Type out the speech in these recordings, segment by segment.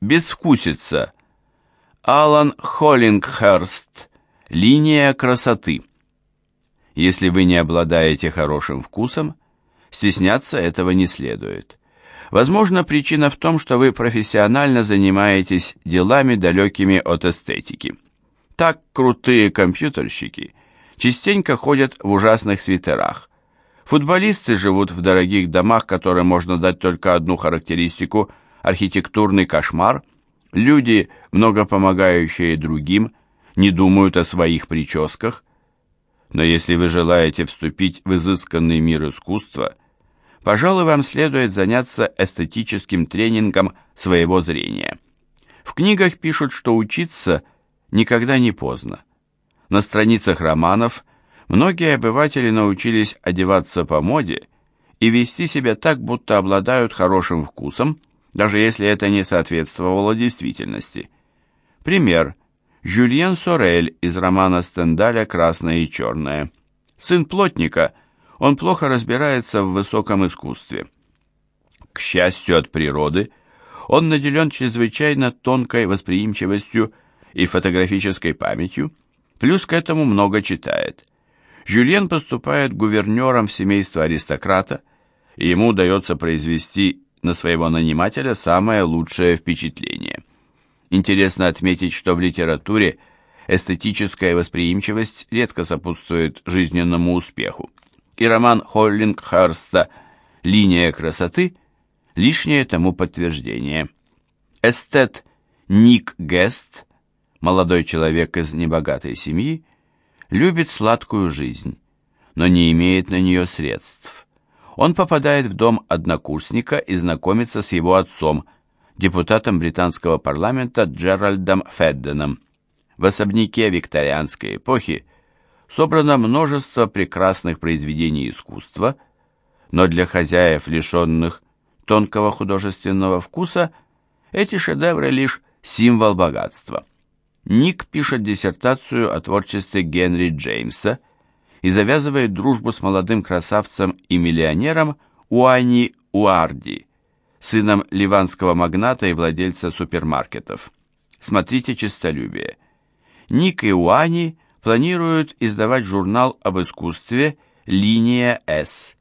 Безвкусица. Алан Холлингхерст. Линия красоты. Если вы не обладаете хорошим вкусом, стесняться этого не следует. Возможно, причина в том, что вы профессионально занимаетесь делами, далекими от эстетики. Так крутые компьютерщики частенько ходят в ужасных свитерах. Футболисты живут в дорогих домах, которым можно дать только одну характеристику – архитектурный кошмар. Люди, много помогающие другим, не думают о своих прическах. Но если вы желаете вступить в изысканный мир искусства, пожалуй, вам следует заняться эстетическим тренингом своего зрения. В книгах пишут, что учиться никогда не поздно. На страницах романов многие обыватели научились одеваться по моде и вести себя так, будто обладают хорошим вкусом, даже если это не соответствовало действительности. Пример. Жюльен Сорель из романа Стендаля «Красное и черное». Сын плотника, он плохо разбирается в высоком искусстве. К счастью от природы, он наделен чрезвычайно тонкой восприимчивостью и фотографической памятью, плюс к этому много читает. Жюльен поступает гувернером в семейство аристократа, и ему удается произвести на своего нанимателя самое лучшее впечатление – Интересно отметить, что в литературе эстетическая восприимчивость редко сопутствует жизненному успеху. И роман Холлингхерста «Линия красоты» – лишнее тому подтверждение. Эстет Ник Гест, молодой человек из небогатой семьи, любит сладкую жизнь, но не имеет на нее средств. Он попадает в дом однокурсника и знакомится с его отцом, депутатом британского парламента Джеральдом Федденом. В особняке викторианской эпохи собрано множество прекрасных произведений искусства, но для хозяев, лишенных тонкого художественного вкуса, эти шедевры лишь символ богатства. Ник пишет диссертацию о творчестве Генри Джеймса и завязывает дружбу с молодым красавцем и миллионером Уани Уарди – сыном ливанского магната и владельца супермаркетов. Смотрите «Чистолюбие». Ник и Уани планируют издавать журнал об искусстве «Линия С».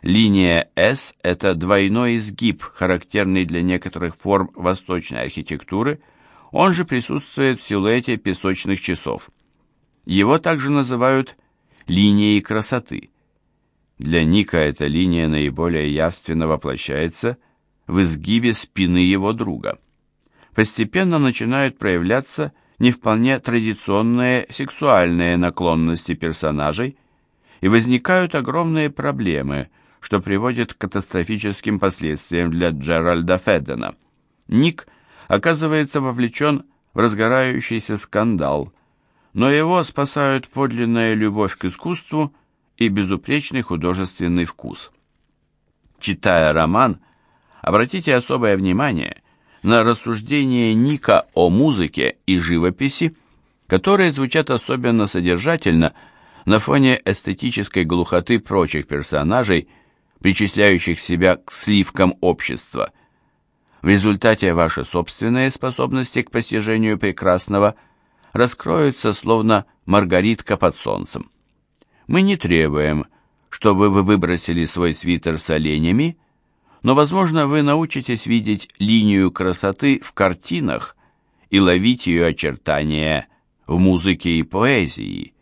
Линия S – это двойной изгиб, характерный для некоторых форм восточной архитектуры, он же присутствует в силуэте песочных часов. Его также называют линией красоты. Для Ника эта линия наиболее явственно воплощается в изгибе спины его друга. Постепенно начинают проявляться не вполне традиционные сексуальные наклонности персонажей, и возникают огромные проблемы, что приводит к катастрофическим последствиям для Джеральда Феддена. Ник оказывается вовлечен в разгорающийся скандал, но его спасают подлинная любовь к искусству и безупречный художественный вкус. Читая роман, Обратите особое внимание на рассуждения Ника о музыке и живописи, которые звучат особенно содержательно на фоне эстетической глухоты прочих персонажей, причисляющих себя к сливкам общества. В результате ваши собственные способности к постижению прекрасного раскроются словно маргаритка под солнцем. Мы не требуем, чтобы вы выбросили свой свитер с оленями но, возможно, вы научитесь видеть линию красоты в картинах и ловить ее очертания в музыке и поэзии.